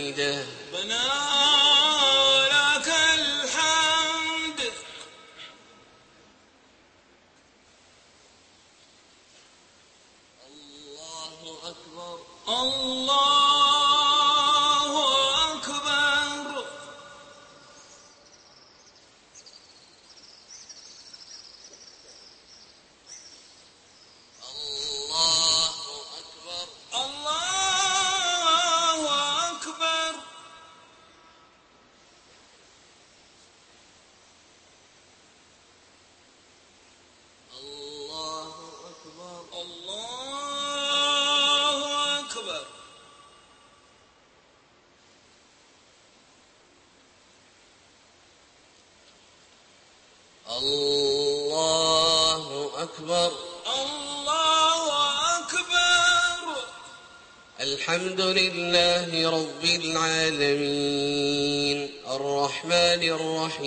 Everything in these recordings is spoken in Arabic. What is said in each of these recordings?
حميدا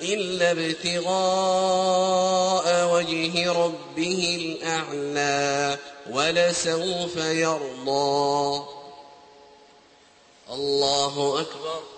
إلا ابتغاء وجه ربه الأعلى ولسوف يرضى. الله أكبر.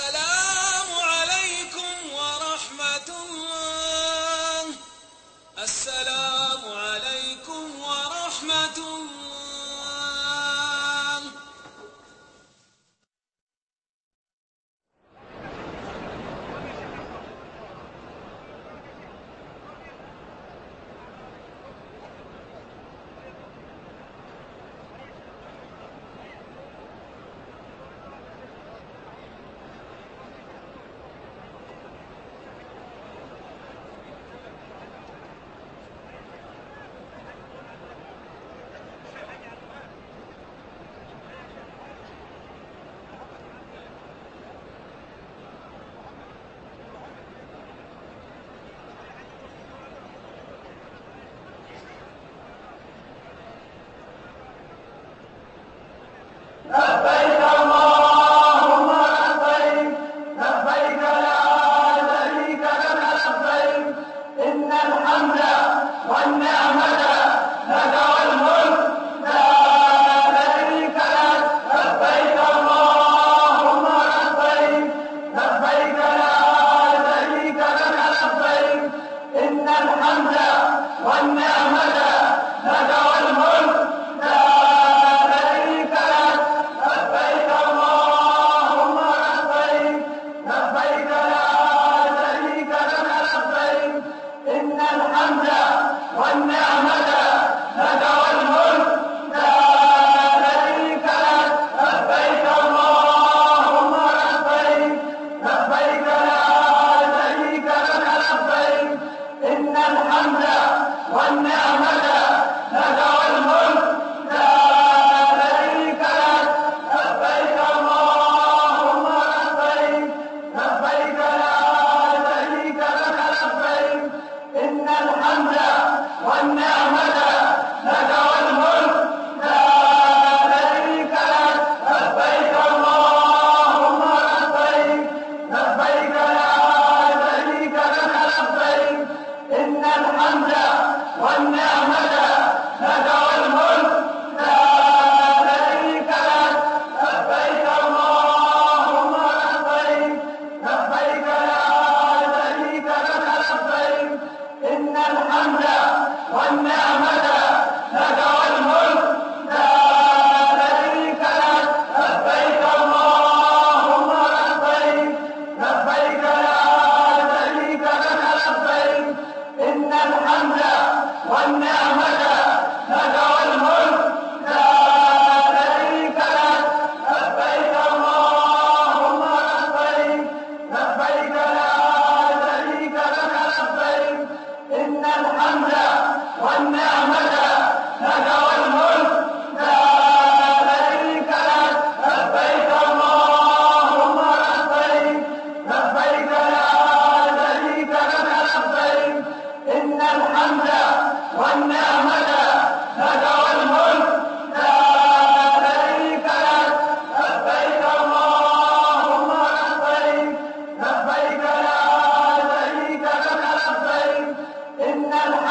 خلق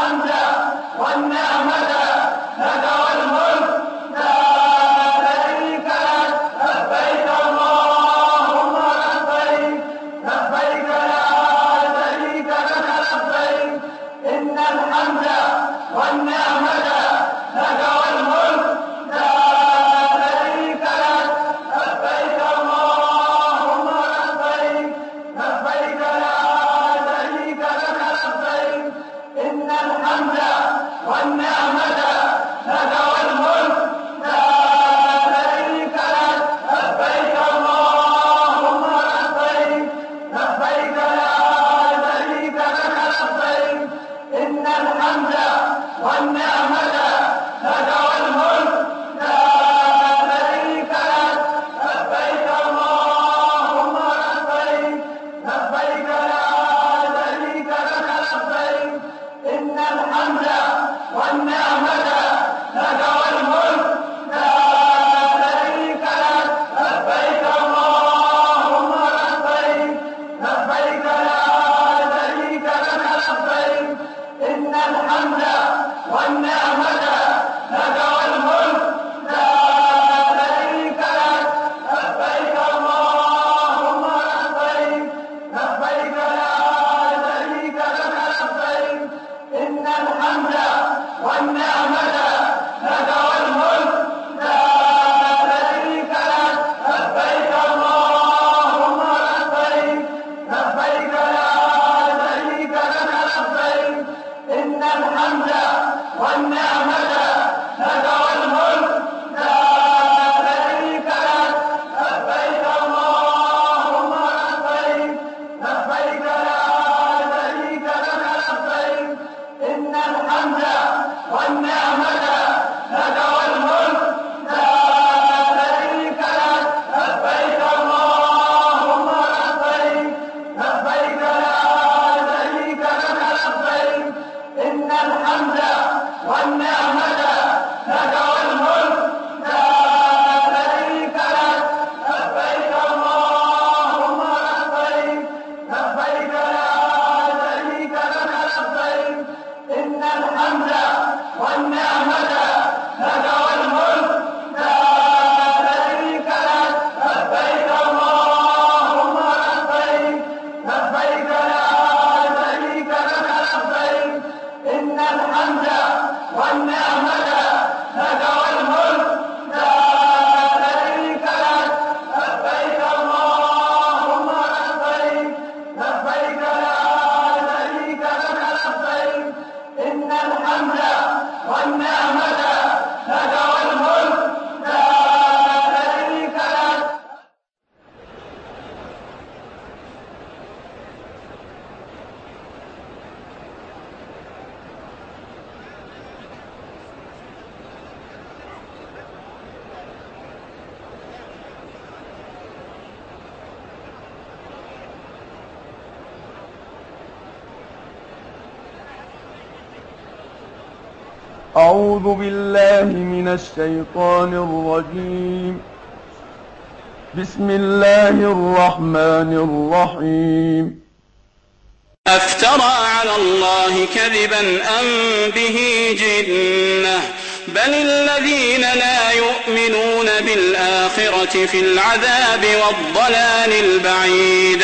إن الحمد والنعمة لك والملك والنعمة أعوذ بالله من الشيطان الرجيم. بسم الله الرحمن الرحيم. أفترى على الله كذبا أم به جنة؟ بل الذين لا يؤمنون بالآخرة في العذاب والضلال البعيد.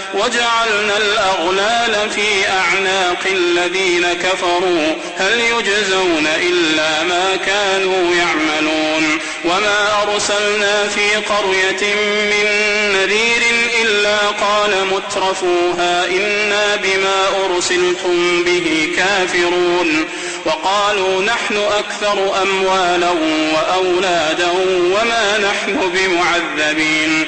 وجعلنا الأغلال في أعناق الذين كفروا. هل يجزون إلا ما كانوا يعملون. وما أرسلنا في قرية من نذير إلا قال مترفوها إنا بما أرسلتم به كافرون. وقالوا نحن أكثر أموالا وأولادا وما نحن بمعذبين.